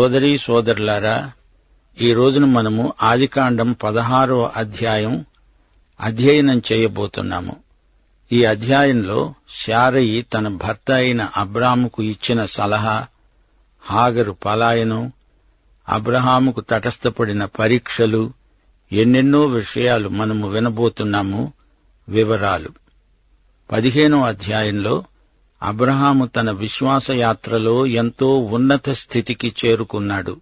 సోదరీ సోదరులారా ఈ రోజున మనము ఆదికాండం పదహారో అధ్యాయం అధ్యయనం చేయబోతున్నాము. ఈ అధ్యాయంలో శారయి తన భర్త అయిన అబ్రాముకు ఇచ్చిన సలహా హాగరు పలాయనం అబ్రహాముకు తటస్థపడిన పరీక్షలు ఎన్నెన్నో విషయాలు మనము వినబోతున్నాము వివరాలు. పదిహేనో అధ్యాయంలో అబ్రహాము తన విశ్వాసయాత్రలో ఎంతో ఉన్నత స్థితికి చేరుకున్నాడు.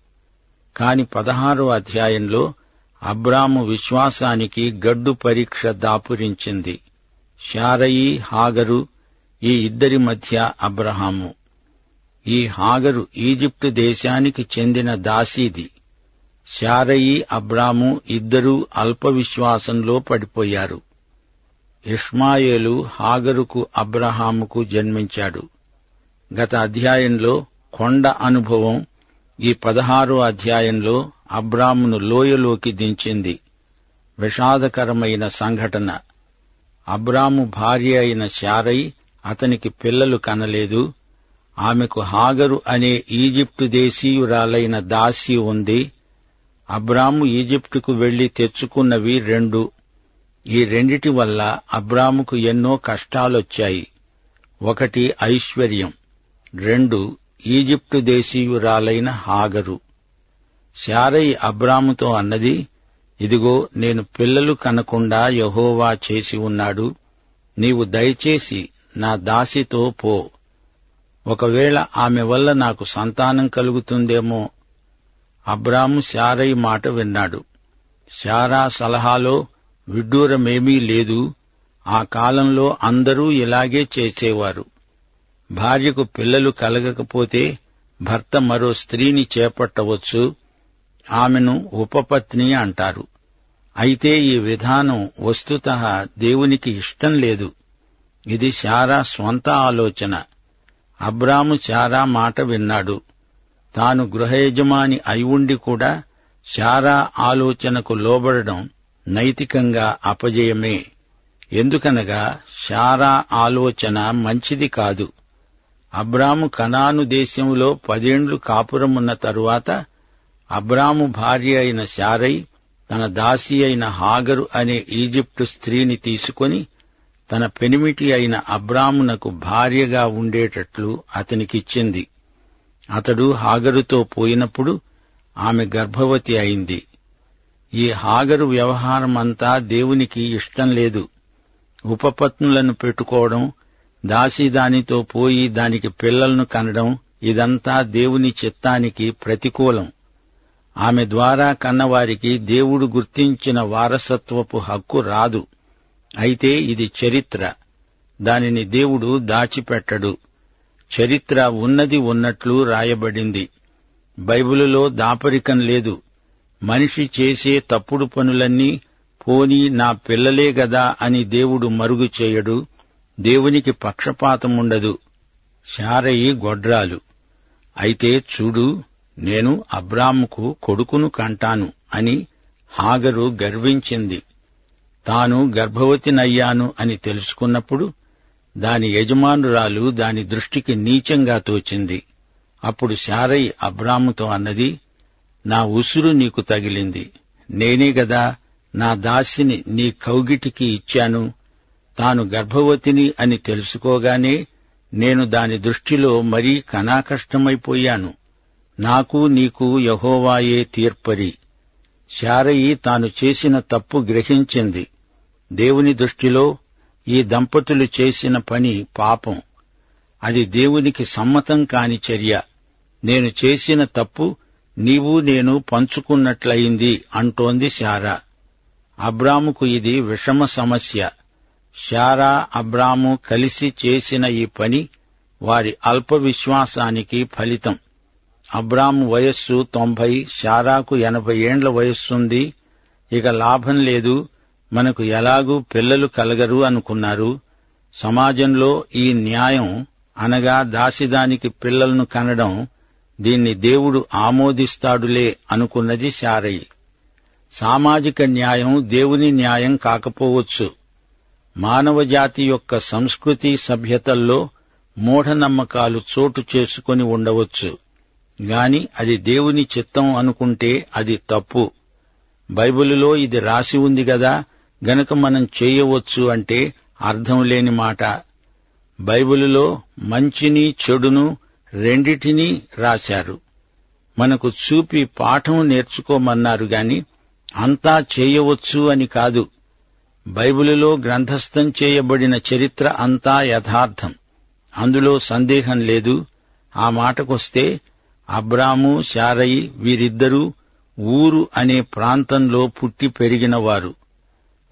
కాని పదహారో అధ్యాయంలో అబ్రాము విశ్వాసానికి గడ్డు పరీక్ష దాపురించింది. శారయి హాగరు ఈ ఇద్దరి మధ్య అబ్రహాము. ఈ హాగరు ఈజిప్టు దేశానికి చెందిన దాసీది. శారయి అబ్రాము ఇద్దరూ అల్ప విశ్వాసంలో పడిపోయారు. ఇష్మాయేలు హాగరుకు అబ్రహాముకు జన్మించాడు. గత అధ్యాయంలో కొండ అనుభవం ఈ పదహారో అధ్యాయంలో అబ్రామును లోయలోకి దించింది. విషాదకరమైన సంఘటన. అబ్రాము భార్య అయిన శారై అతనికి పిల్లలు కనలేదు. ఆమెకు హాగరు అనే ఈజిప్టు దేశీయురాలైన దాసి ఉంది. అబ్రాము ఈజిప్టుకు వెళ్ళి తెచ్చుకున్నవి రెండు ఈ రెండిటి వల్ల అబ్రాముకు ఎన్నో కష్టాలొచ్చాయి. ఒకటి ఐశ్వర్యం రెండు ఈజిప్టు దేశీయురాలైన హాగరు. శారయి అబ్రాముతో అన్నది ఇదిగో నేను పిల్లలు కనకుండా యహోవా చేసి ఉన్నాడు. నీవు దయచేసి నా దాసితో పో. ఒకవేళ ఆమె వల్ల నాకు సంతానం కలుగుతుందేమో. అబ్రాము శారయి మాట విన్నాడు. శారా సలహాలో విడ్డూరమేమీ లేదు. ఆ కాలంలో అందరూ ఇలాగే చేసేవారు. భార్యకు పిల్లలు కలగకపోతే భర్త మరో స్త్రీని చేపట్టవచ్చు. ఆమెను ఉపపత్ని అంటారు. అయితే ఈ విధానం వస్తుత దేవునికి ఇష్టం లేదు. ఇది శారా స్వంత ఆలోచన. అబ్రాము శారా మాట విన్నాడు. తాను గృహయజమాని అయి ఉండి కూడా శారా ఆలోచనకు లోబడడం నైతికంగా అపజయమే. ఎందుకనగా శారా ఆలోచన మంచిది కాదు. అబ్రాము కనాను దేశంలో పదేండ్లు కాపురమున్న తరువాత అబ్రాము భార్య అయిన శారై తన దాసి అయిన హాగరు అనే ఈజిప్టు స్త్రీని తీసుకొని తన పెనిమిటి అయిన అబ్రామునకు భార్యగా ఉండేటట్లు అతనికిచ్చింది. అతడు హాగరుతో పోయినప్పుడు ఆమె గర్భవతి అయింది. ఈ హాగరు వ్యవహారమంతా దేవునికి ఇష్టం లేదు. ఉపపత్నులను పెట్టుకోవడం దాసి దానితో పోయి దానికి పిల్లలను కనడం ఇదంతా దేవుని చిత్తానికి ప్రతికూలం. ఆమె ద్వారా కన్నవారికి దేవుడు గుర్తించిన వారసత్వపు హక్కు రాదు. అయితే ఇది చరిత్ర. దానిని దేవుడు దాచిపెట్టడు. చరిత్ర ఉన్నది ఉన్నట్లు రాయబడింది. బైబిలులో దాపరికం లేదు. మనిషి చేసే తప్పుడు పనులన్నీ పోనీ నా పిల్లలే గదా అని దేవుడు మరుగు చేయడు దేవునికి పక్షపాతముండదు శారయి గొడ్రాలు. అయితే చూడు నేను అబ్రాముకు కొడుకును కంటాను అని హాగరు గర్వించింది. తాను గర్భవతినయ్యాను అని తెలుసుకున్నప్పుడు దాని యజమానురాలు దాని దృష్టికి నీచంగా తోచింది. అప్పుడు శారయి అబ్రాముతో అన్నది నా ఉసురు నీకు తగిలింది. నేనే గదా నా దాసిని నీ కౌగిటికి ఇచ్చాను. తాను గర్భవతిని అని తెలుసుకోగానే నేను దాని దృష్టిలో మరీ కనాకష్టమైపోయాను. నాకు నీకు యహోవాయే తీర్పరి. శారయి తాను చేసిన తప్పు గ్రహించింది. దేవుని దృష్టిలో ఈ దంపతులు చేసిన పని పాపం. అది దేవునికి సమ్మతం కాని చర్య. నేను చేసిన తప్పు నీవు నేను పంచుకున్నట్లయింది అంటోంది శారా. అబ్రాముకు ఇది విషమ సమస్య. శారా అబ్రాము కలిసి చేసిన ఈ పని వారి అల్ప విశ్వాసానికి ఫలితం. అబ్రాము వయస్సు తొంభై శారాకు ఎనభై ఏండ్ల వయస్సుంది. ఇక లాభం లేదు. మనకు ఎలాగూ పిల్లలు కలగరు అనుకున్నారు. సమాజంలో ఈ న్యాయం అనగా దాసిదానికి పిల్లలను కనడం దీన్ని దేవుడు ఆమోదిస్తాడులే అనుకున్నది శారయి సామాజిక న్యాయం దేవుని న్యాయం కాకపోవచ్చు. మానవజాతి యొక్క సంస్కృతి సభ్యతల్లో మూఢనమ్మకాలు చోటు చేసుకుని ఉండవచ్చు. గాని అది దేవుని చిత్తం అనుకుంటే అది తప్పు. బైబిలులో ఇది రాసి ఉంది గదా గనక మనం చేయవచ్చు అంటే అర్థం లేని మాట. బైబిలులో మంచిని చెడును రెండిటినీ రాశారు. మనకు చూపి పాఠం నేర్చుకోమన్నారు గాని అంతా చేయవచ్చు అని కాదు. బైబిలులో గ్రంథస్థం చేయబడిన చరిత్ర అంతా యథార్థం. అందులో సందేహం లేదు. ఆ మాటకొస్తే అబ్రాము శారయి వీరిద్దరూ ఊరు అనే ప్రాంతంలో పుట్టి పెరిగినవారు.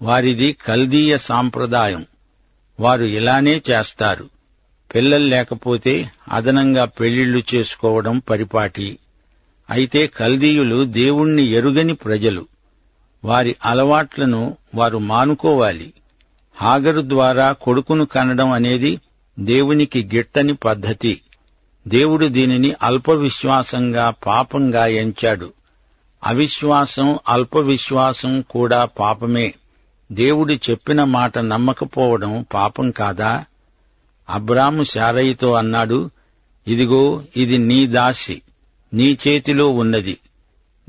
వారిది కల్దీయ సాంప్రదాయం. వారు ఇలానే చేస్తారు. పిల్లలు లేకపోతే అదనంగా పెళ్ళిళ్ళు చేసుకోవడం పరిపాటి. అయితే కల్దీయులు దేవుణ్ణి ఎరుగని ప్రజలు. వారి అలవాట్లను వారు మానుకోవాలి. హాగరు ద్వారా కొడుకును కనడం అనేది దేవునికి గిట్టని పద్ధతి. దేవుడు దీనిని అల్పవిశ్వాసంగా పాపంగా ఎంచాడు. అవిశ్వాసం అల్పవిశ్వాసం కూడా పాపమే. దేవుడు చెప్పిన మాట నమ్మకపోవడం పాపం కాదా? అబ్రాము శారయితో అన్నాడు ఇదిగో ఇది నీ దాసి నీ చేతిలో ఉన్నది.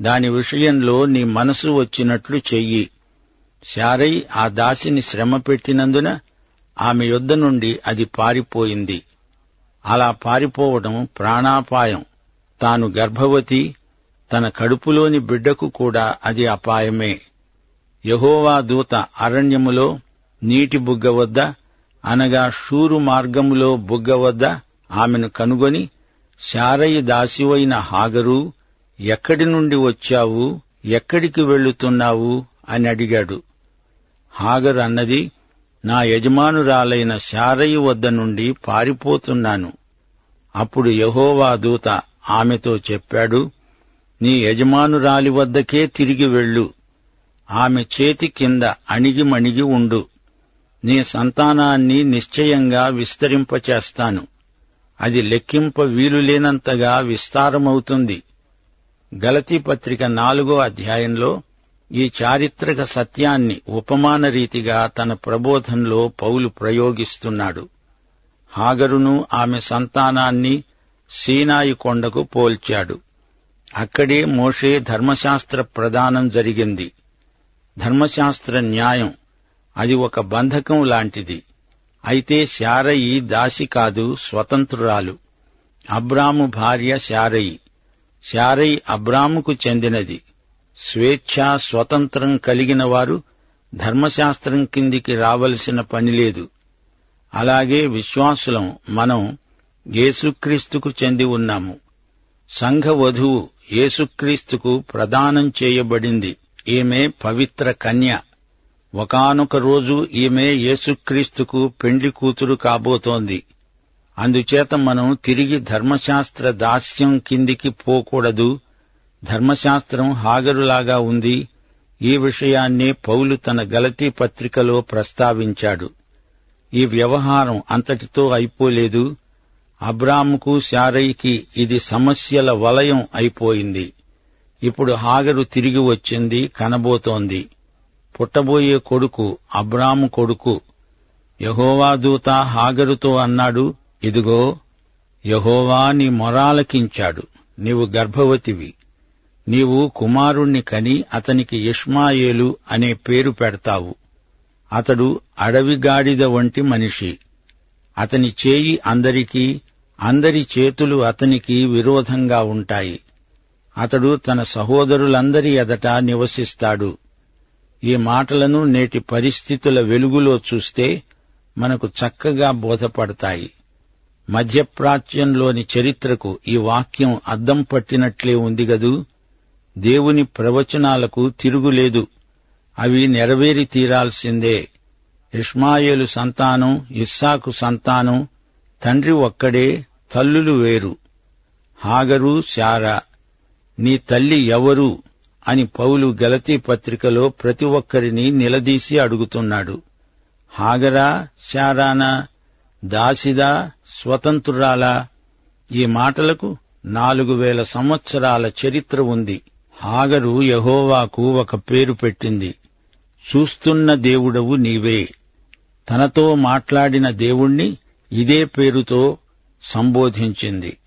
దాని విషయంలో నీ మనసు వచ్చినట్లు చెయ్యి. శారై ఆ దాసిని శ్రమ పెట్టినందున ఆమె యొద్ద నుండి అది పారిపోయింది. అలా పారిపోవడం ప్రాణాపాయం. తాను గర్భవతి తన కడుపులోని బిడ్డకు కూడా అది అపాయమే. యహోవా దూత అరణ్యములో నీటి బుగ్గ వద్ద అనగా షూరు మార్గములో బుగ్గ వద్ద ఆమెను కనుగొని శారయ్య దాసివైన హాగరు ఎక్కడి నుండి వచ్చావు ఎక్కడికి వెళ్ళుతున్నావు అని అడిగాడు. హాగరు అన్నది నా యజమానురాలైన శారయ్య వద్ద నుండి పారిపోతున్నాను. అప్పుడు యహోవా దూత ఆమెతో చెప్పాడు నీ యజమానురాలి వద్దకే తిరిగి వెళ్ళు. ఆమె చేతి కింద అణిగిమణిగి ఉండు. నీ సంతానాన్ని నిశ్చయంగా విస్తరింపచేస్తాను. అది లెక్కింప వీలులేనంతగా విస్తారమవుతుంది. గలతీ పత్రిక నాలుగో అధ్యాయంలో ఈ చారిత్రక సత్యాన్ని ఉపమాన రీతిగా తన ప్రబోధంలో పౌలు ప్రయోగిస్తున్నాడు. హాగరును ఆమె సంతానాన్ని సీనాయి కొండకు పోల్చాడు. అక్కడే మోషే ధర్మశాస్త్ర ప్రదానం జరిగింది. ధర్మశాస్త్ర న్యాయం అది ఒక బంధకం లాంటిది. అయితే శారయి దాసి కాదు స్వతంత్రురాలు. అబ్రాము భార్య శారయి. శారయి అబ్రాముకు చెందినది. స్వేచ్ఛ స్వతంత్రం కలిగిన వారు ధర్మశాస్త్రం కిందికి రావలసిన పనిలేదు అలాగే విశ్వాసులం మనం యేసుక్రీస్తుకు చెంది ఉన్నాము. సంఘ వధువు యేసుక్రీస్తుకు ప్రదానం చేయబడింది. ఈమె పవిత్ర కన్య. ఒకానొక రోజు ఈమె యేసుక్రీస్తుకు పెండ్లి కూతురు కాబోతోంది. అందుచేత మనం తిరిగి ధర్మశాస్త్ర దాస్యం కిందికి పోకూడదు. ధర్మశాస్త్రం హాగరులాగా ఉంది. ఈ విషయాన్నే పౌలు తన గలతీ పత్రికలో ప్రస్తావించాడు. ఈ వ్యవహారం అంతటితో అయిపోలేదు. అబ్రాముకు శారైకి ఇది సమస్యల వలయం అయిపోయింది. ఇప్పుడు హాగరు తిరిగి వచ్చింది కనబోతోంది. పుట్టబోయే కొడుకు అబ్రాము కొడుకు యహోవా దూత హాగరుతో అన్నాడు ఇదిగో యహోవా నీ మొరాలకించాడు నీవు గర్భవతివి. నీవు కుమారుణ్ణి కని అతనికి ఇష్మాయేలు అనే పేరు పెడతావు. అతడు అడవిగాడిద వంటి మనిషి. అతని చేయి అందరికీ అందరి చేతులు అతనికి విరోధంగా ఉంటాయి. అతడు తన సహోదరులందరి ఎదట నివసిస్తాడు. ఈ మాటలను నేటి పరిస్థితుల వెలుగులో చూస్తే మనకు చక్కగా బోధపడతాయి. మధ్యప్రాచ్యంలోని చరిత్రకు ఈ వాక్యం అద్దం పట్టినట్లే ఉంది గదూ. దేవుని ప్రవచనాలకు తిరుగులేదు. అవి నెరవేరి తీరాల్సిందే. ఇష్మాయేలు సంతానం ఇస్సాకు సంతానం తండ్రి ఒక్కడే తల్లులు వేరు. హాగరు శారా. నీ తల్లి ఎవరు? అని పౌలు గలతీ పత్రికలో ప్రతి ఒక్కరిని నిలదీసి అడుగుతున్నాడు. హాగరా శారానా దాసిదా స్వతంత్రురాలా ఈ మాటలకు నాలుగు వేల సంవత్సరాల చరిత్ర ఉంది. హాగరు యహోవాకు ఒక పేరు పెట్టింది. చూస్తున్న దేవుడవు నీవే. తనతో మాట్లాడిన దేవుణ్ణి ఇదే పేరుతో సంబోధించింది.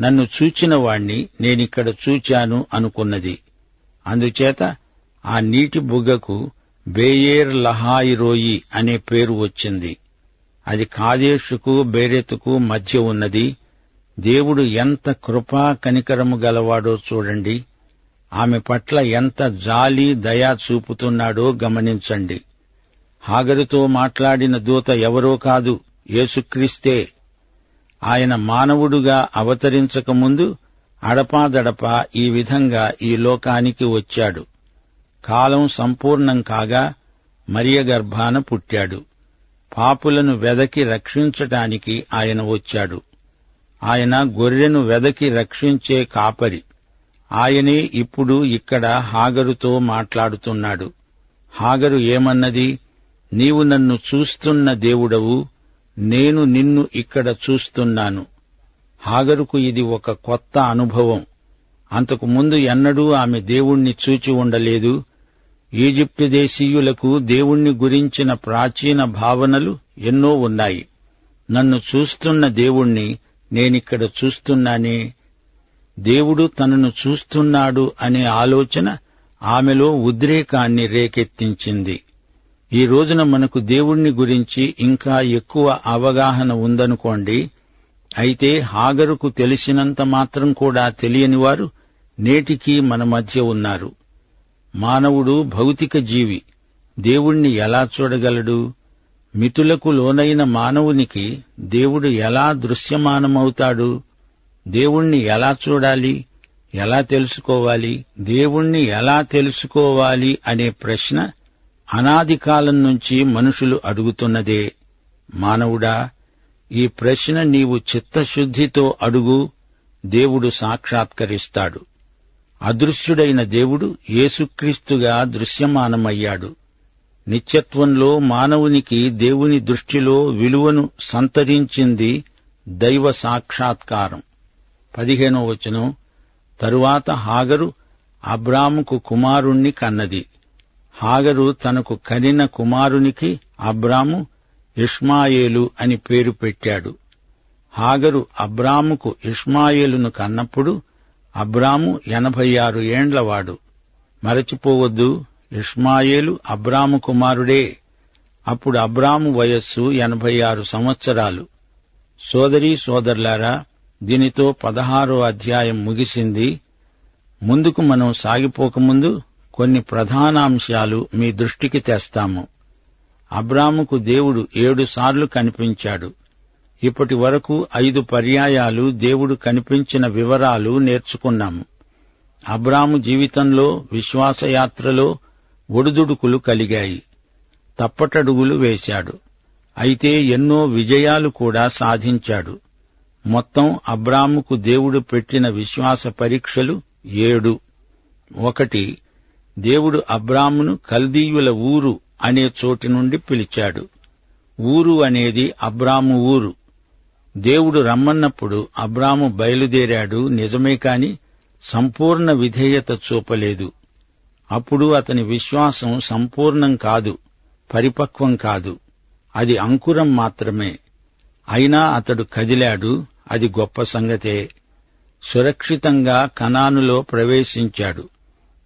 నన్ను చూచిన వాణ్ణి నేనిక్కడ చూచాను అనుకున్నది. అందుచేత ఆ నీటి బుగ్గకు బేయేర్ లహాయి రోయి అనే పేరు వచ్చింది. అది కాదేశుకు బేరెతుకు మధ్య ఉన్నది. దేవుడు ఎంత కృపా కనికరము గలవాడో చూడండి. ఆమె పట్ల ఎంత జాలి దయా చూపుతున్నాడో గమనించండి. హాగరుతో మాట్లాడిన దూత ఎవరో కాదు యేసుక్రీస్తే. ఆయన మానవుడుగా అవతరించకముందు అడపాదడపా ఈ విధంగా ఈ లోకానికి వచ్చాడు. కాలం సంపూర్ణం కాగా మరియ గర్భాన పుట్టాడు. పాపులను వెదకి రక్షించటానికి ఆయన వచ్చాడు. ఆయన గొర్రెను వెదకి రక్షించే కాపరి. ఆయనే ఇప్పుడు ఇక్కడ హాగరుతో మాట్లాడుతున్నాడు. హాగరు ఏమన్నది? నీవు నన్ను చూస్తున్న దేవుడవు నేను నిన్ను ఇక్కడ చూస్తున్నాను. హాగరుకు ఇది ఒక కొత్త అనుభవం. అంతకు ముందు ఎన్నడూ ఆమె దేవుణ్ణి చూచి ఉండలేదు. ఈజిప్టు దేశీయులకు దేవుణ్ణి గురించిన ప్రాచీన భావనలు ఎన్నో ఉన్నాయి. నన్ను చూస్తున్న దేవుణ్ణి నేనిక్కడ చూస్తున్నానే. దేవుడు తనను చూస్తున్నాడు అనే ఆలోచన ఆమెలో ఉద్రేకాన్ని రేకెత్తించింది. ఈ రోజున మనకు దేవుణ్ణి గురించి ఇంకా ఎక్కువ అవగాహన ఉందనుకోండి అయితే హాగరుకు తెలిసినంత మాత్రం కూడా తెలియని వారు నేటికీ మన మధ్య ఉన్నారు. మానవుడు భౌతిక జీవి. దేవుణ్ణి ఎలా చూడగలడు? మితులకు లోనైన మానవునికి దేవుడు ఎలా దృశ్యమానమవుతాడు? దేవుణ్ణి ఎలా చూడాలి? ఎలా తెలుసుకోవాలి? దేవుణ్ణి ఎలా తెలుసుకోవాలి అనే ప్రశ్న అనాది కాలం నుంచి మనుషులు అడుగుతున్నదే. మానవుడా ఈ ప్రశ్న నీవు చిత్తశుద్ధితో అడుగు దేవుడు సాక్షాత్కరిస్తాడు. అదృశ్యుడైన దేవుడు యేసుక్రీస్తుగా దృశ్యమానమయ్యాడు. నిత్యత్వంలో మానవునికి దేవుని దృష్టిలో విలువను సంతరించింది దైవ సాక్షాత్కారం. పదిహేనో వచనం తరువాత హాగరు అబ్రాముకు కుమారుణ్ణి కన్నది. హాగరు తనకు కనిన కుమారునికి అబ్రాము ఇష్మాయేలు అని పేరు పెట్టాడు. హాగరు అబ్రాముకు ఇష్మాయేలును కన్నప్పుడు అబ్రాము ఎనభై ఆరు ఏండ్లవాడు. మరచిపోవద్దు ఇష్మాయేలు అబ్రాము కుమారుడే. అప్పుడు అబ్రాము వయస్సు ఎనభై ఆరు సంవత్సరాలు. సోదరీ సోదరులారా దీనితో పదహారో అధ్యాయం ముగిసింది. ముందుకు మనం సాగిపోకముందు కొన్ని ప్రధానాంశాలు మీ దృష్టికి తెస్తాము. అబ్రాముకు దేవుడు ఏడుసార్లు కనిపించాడు. ఇప్పటి వరకు ఐదు పర్యాయాలు దేవుడు కనిపించిన వివరాలు నేర్చుకున్నాము. అబ్రాము జీవితంలో విశ్వాసయాత్రలో ఒడుదుడుకులు కలిగాయి. తప్పటడుగులు వేశాడు. అయితే ఎన్నో విజయాలు కూడా సాధించాడు. మొత్తం అబ్రాముకు దేవుడు పెట్టిన విశ్వాస పరీక్షలు ఏడు. ఒకటి దేవుడు అబ్రామును కల్దీయుల ఊరు అనే చోటి నుండి పిలిచాడు. ఊరు అనేది అబ్రాము ఊరు. దేవుడు రమ్మన్నప్పుడు అబ్రాము బయలుదేరాడు నిజమే కాని సంపూర్ణ విధేయత చూపలేదు. అప్పుడు అతని విశ్వాసం సంపూర్ణం కాదు పరిపక్వం కాదు. అది అంకురం మాత్రమే. అయినా అతడు కదిలాడు అది గొప్ప సంగతే. సురక్షితంగా కనానులో ప్రవేశించాడు.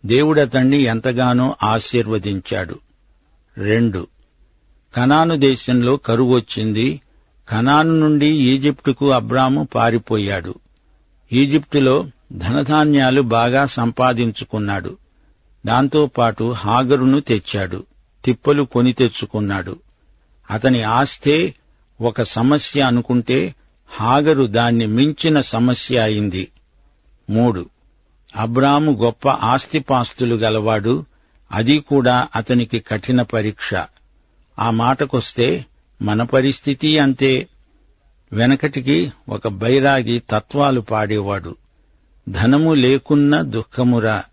దేవుడతణ్ణి ఎంతగానో ఆశీర్వదించాడు. రెండు. కనాను దేశంలో కరువు వచ్చింది. కనాను నుండి ఈజిప్టుకు అబ్రాము పారిపోయాడు. ఈజిప్టులో ధనధాన్యాలు బాగా సంపాదించుకున్నాడు. దాంతోపాటు హాగరును తెచ్చాడు. తిప్పలు కొని తెచ్చుకున్నాడు. అతని ఆస్తే ఒక సమస్య అనుకుంటే హాగరు దాన్ని మించిన సమస్య అయింది. మూడు. అబ్రాము గొప్ప ఆస్తిపాస్తులు గలవాడు. అది కూడా అతనికి కఠిన పరీక్ష. ఆ మాటకొస్తే మన పరిస్థితి అంతే. వెనకటికి ఒక బైరాగి తత్వాలు పాడేవాడు. ధనము లేకున్న దుఃఖమురా.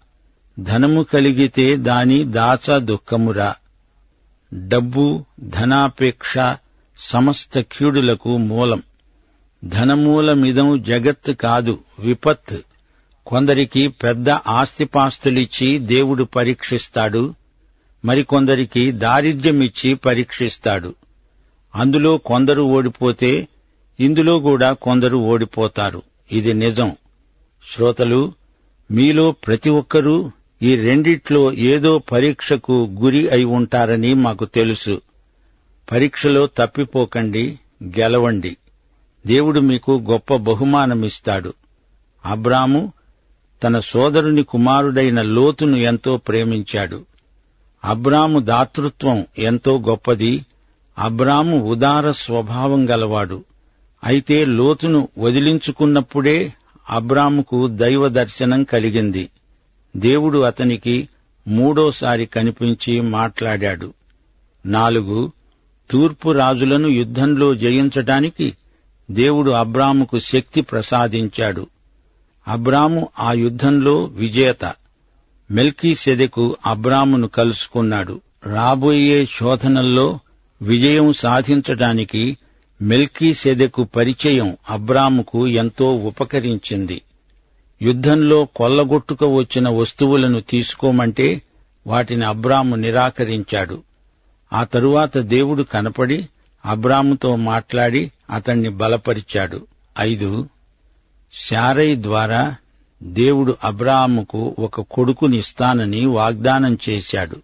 ధనము కలిగితే దాని దాచ దుఃఖమురా. డబ్బు ధనాపేక్ష సమస్త కీడులకు మూలం. ధనమూలమిదం జగత్ కాదు విపత్. కొందరికి పెద్ద ఆస్తిపాస్తులిచ్చి దేవుడు పరీక్షిస్తాడు మరికొందరికి దారిద్ర్యమిచ్చి పరీక్షిస్తాడు. అందులో కొందరు ఓడిపోతే ఇందులో కూడా కొందరు ఓడిపోతారు. ఇది నిజం. శ్రోతలు మీలో ప్రతి ఒక్కరూ ఈ రెండిట్లో ఏదో పరీక్షకు గురి అయి ఉంటారని మాకు తెలుసు. పరీక్షలో తప్పిపోకండి గెలవండి. దేవుడు మీకు గొప్ప బహుమానమిస్తాడు. అబ్రాము తన సోదరుని కుమారుడైన లోతును ఎంతో ప్రేమించాడు. అబ్రాము దాతృత్వం ఎంతో గొప్పది. అబ్రాము ఉదార స్వభావం గలవాడు. అయితే లోతును వదిలించుకున్నప్పుడే అబ్రాముకు దైవ దర్శనం కలిగింది. దేవుడు అతనికి మూడోసారి కనిపించి మాట్లాడాడు. నాలుగు తూర్పు రాజులను యుద్ధంలో జయించటానికి దేవుడు అబ్రాముకు శక్తి ప్రసాదించాడు. అబ్రాము ఆ యుద్ధంలో విజేత. మెల్కీ సెదెకు అబ్రామును కలుసుకున్నాడు. రాబోయే శోధనల్లో విజయం సాధించటానికి మెల్కీ సెదెకు పరిచయం అబ్రాముకు ఎంతో ఉపకరించింది. యుద్ధంలో కొల్లగొట్టుక వచ్చిన వస్తువులను తీసుకోమంటే వాటిని అబ్రాము నిరాకరించాడు. ఆ తరువాత దేవుడు కనపడి అబ్రాముతో మాట్లాడి అతణ్ణి బలపరిచాడు. ఐదు శారై ద్వారా దేవుడు అబ్రాహాముకు ఒక కొడుకునిస్తానని వాగ్దానం చేశాడు.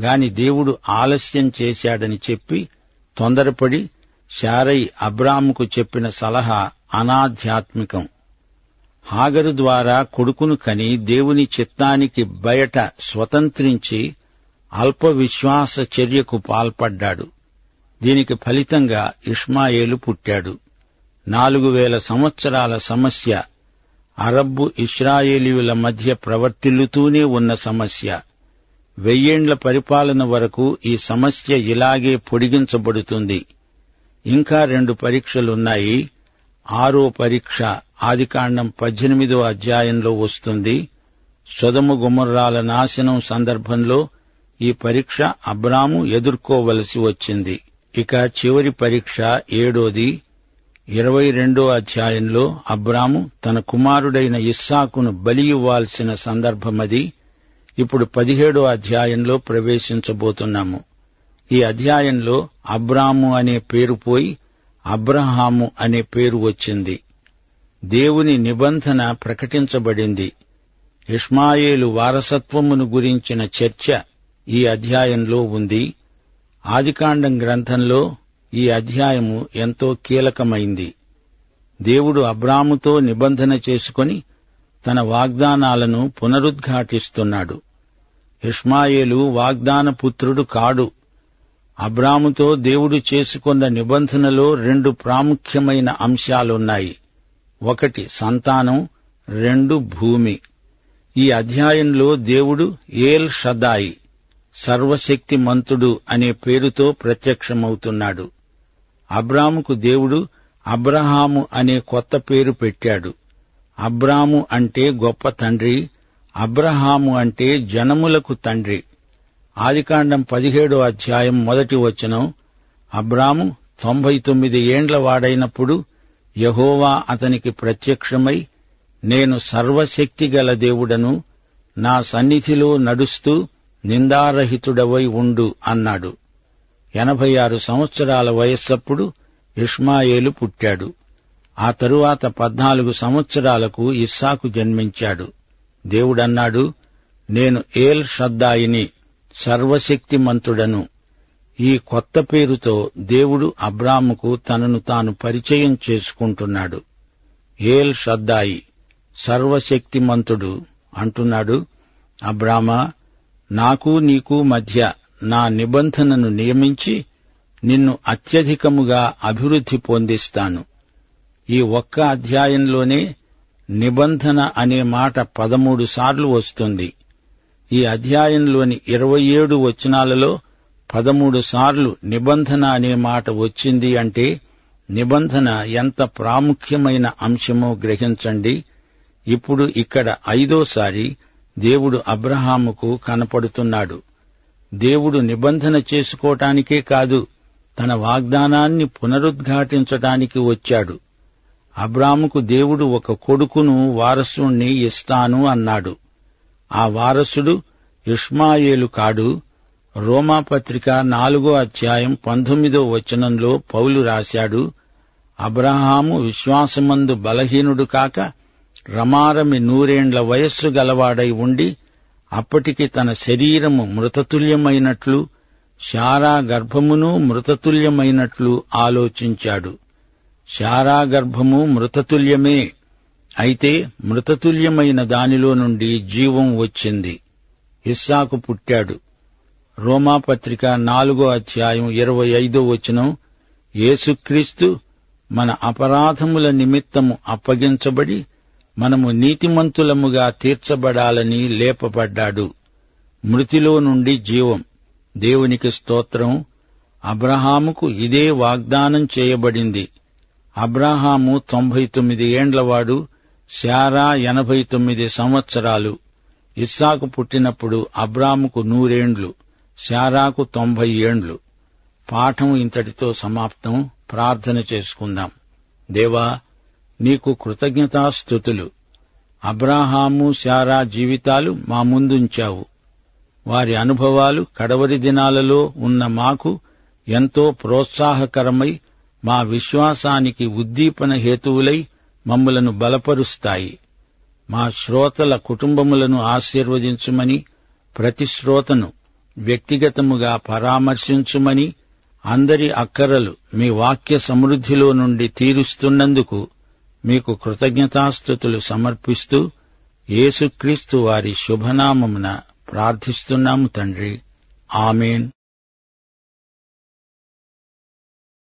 గాని దేవుడు ఆలస్యం చేశాడని చెప్పి తొందరపడి శారై అబ్రాముకు చెప్పిన సలహా అనాధ్యాత్మికం. హాగరు ద్వారా కొడుకును కని దేవుని చిత్తానికి బయట స్వతంత్రించి అల్ప విశ్వాస చర్యకు పాల్పడ్డాడు. దీనికి ఫలితంగా ఇష్మాయేలు పుట్టాడు. నాలుగు వేల సంవత్సరాల సమస్య. అరబ్బు ఇస్రాయేలీయుల మధ్య ప్రవర్తిల్లుతూనే ఉన్న సమస్య. వెయ్యేండ్ల పరిపాలన వరకు ఈ సమస్య ఇలాగే పొడిగించబడుతుంది. ఇంకా రెండు పరీక్షలున్నాయి. ఆరో పరీక్ష ఆదికాండం పద్దెనిమిదో అధ్యాయంలో వస్తుంది. సొదము గుమర్రాల నాశనం సందర్భంలో ఈ పరీక్ష అబ్రాము ఎదుర్కోవలసి వచ్చింది. ఇక చివరి పరీక్ష ఏడోది. ఇరవై రెండో అధ్యాయంలో అబ్రాము తన కుమారుడైన ఇస్సాకును బలి ఇవ్వాల్సిన సందర్భమది. ఇప్పుడు పదిహేడో అధ్యాయంలో ప్రవేశించబోతున్నాము. ఈ అధ్యాయంలో అబ్రాము అనే పేరు పోయి అబ్రహాము అనే పేరు వచ్చింది. దేవుని నిబంధన ప్రకటించబడింది. ఇష్మాయేలు వారసత్వమును గురించిన చర్చ ఈ అధ్యాయంలో ఉంది. ఆదికాండం గ్రంథంలో ఈ అధ్యాయము ఎంతో కీలకమైంది. దేవుడు అబ్రాముతో నిబంధన చేసుకొని తన వాగ్దానాలను పునరుద్ఘాటిస్తున్నాడు. ఇష్మాయేలు వాగ్దాన పుత్రుడు కాడు. అబ్రాముతో దేవుడు చేసుకున్న నిబంధనలో రెండు ప్రాముఖ్యమైన అంశాలున్నాయి. ఒకటి సంతానం రెండు భూమి. ఈ అధ్యాయంలో దేవుడు ఏల్ షదాయి సర్వశక్తిమంతుడు అనే పేరుతో ప్రత్యక్షమవుతున్నాడు. అబ్రాముకు దేవుడు అబ్రహాము అనే కొత్త పేరు పెట్టాడు. అబ్రాము అంటే గొప్ప తండ్రి అబ్రహాము అంటే జనములకు తండ్రి. ఆదికాండం పదిహేడో అధ్యాయం మొదటి వచనం అబ్రాము తొంభై తొమ్మిది ఏండ్ల వాడైనప్పుడు యహోవా అతనికి ప్రత్యక్షమై నేను సర్వశక్తిగల దేవుడను నా సన్నిధిలో నడుస్తూ నిందారహితుడవై ఉండు అన్నాడు. ఎనభై ఆరు సంవత్సరాల వయస్సప్పుడు ఇష్మాయేలు పుట్టాడు. ఆ తరువాత పద్నాలుగు సంవత్సరాలకు ఇస్సాకు జన్మించాడు. దేవుడన్నాడు నేను ఏల్ షద్దాయిని సర్వశక్తిమంతుడను. ఈ కొత్త పేరుతో దేవుడు అబ్రాముకు తనను తాను పరిచయం చేసుకుంటున్నాడు. ఏల్ షద్దాయి సర్వశక్తిమంతుడు అంటున్నాడు. అబ్రామా నాకు నీకు మధ్య నా నిబంధనను నియమించి నిన్ను అత్యధికముగా అభివృద్ధి పొందిస్తాను. ఈ ఒక్క అధ్యాయంలోనే నిబంధన అనే మాట పదమూడు సార్లు వస్తుంది. ఈ అధ్యాయంలోని ఇరవై ఏడు వచనాలలో పదమూడు సార్లు నిబంధన అనే మాట వచ్చింది అంటే నిబంధన ఎంత ప్రాముఖ్యమైన అంశమో గ్రహించండి. ఇప్పుడు ఇక్కడ ఐదోసారి దేవుడు అబ్రహాముకు కనపడుతున్నాడు. దేవుడు నిబంధన చేసుకోటానికే కాదు తన వాగ్దానాన్ని పునరుద్ఘాటించటానికి వచ్చాడు. అబ్రాముకు దేవుడు ఒక కొడుకును వారసుణ్ణి ఇస్తాను అన్నాడు. ఆ వారసుడు ఇష్మాయేలు కాడు. రోమాపత్రిక నాలుగో అధ్యాయం పంతొమ్మిదో వచనంలో పౌలు రాశాడు అబ్రహాము విశ్వాసమందు బలహీనుడు కాక రమారమి నూరేండ్ల వయస్సు గలవాడై ఉండి అప్పటికి తన శరీరము మృతతుల్యమైనట్లు శారా గర్భమును మృతతుల్యమైనట్లు ఆలోచించాడు. శారా గర్భము మృతతుల్యమే. అయితే మృతతుల్యమైన దానిలో నుండి జీవం వచ్చింది. ఇస్సాకు పుట్టాడు. రోమాపత్రిక నాలుగో అధ్యాయం ఇరవై ఐదో వచనం యేసుక్రీస్తు మన అపరాధముల నిమిత్తము అప్పగించబడి మనము నీతిమంతులముగా తీర్చబడాలని లేపబడ్డాడు. మృతిలో నుండి జీవం. దేవునికి స్తోత్రం. అబ్రహాముకు ఇదే వాగ్దానం చేయబడింది. అబ్రహాము తొంభై తొమ్మిది ఏండ్లవాడు శారా ఎనభై తొమ్మిది సంవత్సరాలు. ఇస్సాకు పుట్టినప్పుడు అబ్రాముకు నూరేండ్లు శారాకు తొంభై ఏండ్లు. పాఠం ఇంతటితో సమాప్తం. ప్రార్థన చేసుకుందాం. దేవా నీకు కృతజ్ఞతాస్థుతులు అబ్రాహాము శారా జీవితాలు మా ముందుంచావు. వారి అనుభవాలు కడవరి దినాలలో ఉన్న మాకు ఎంతో ప్రోత్సాహకరమై మా విశ్వాసానికి ఉద్దీపన హేతువులై మమ్మలను బలపరుస్తాయి. మా శ్రోతల కుటుంబములను ఆశీర్వదించుమని ప్రతి శ్రోతను వ్యక్తిగతముగా పరామర్శించుమని అందరి అక్కరలు మీ వాక్య సమృద్ధిలో నుండి తీరుస్తున్నందుకు మీకు కృతజ్ఞతాస్థుతులు సమర్పిస్తూ యేసుక్రీస్తు వారి శుభనామమున ప్రార్థిస్తున్నాము తండ్రి. ఆమెన్.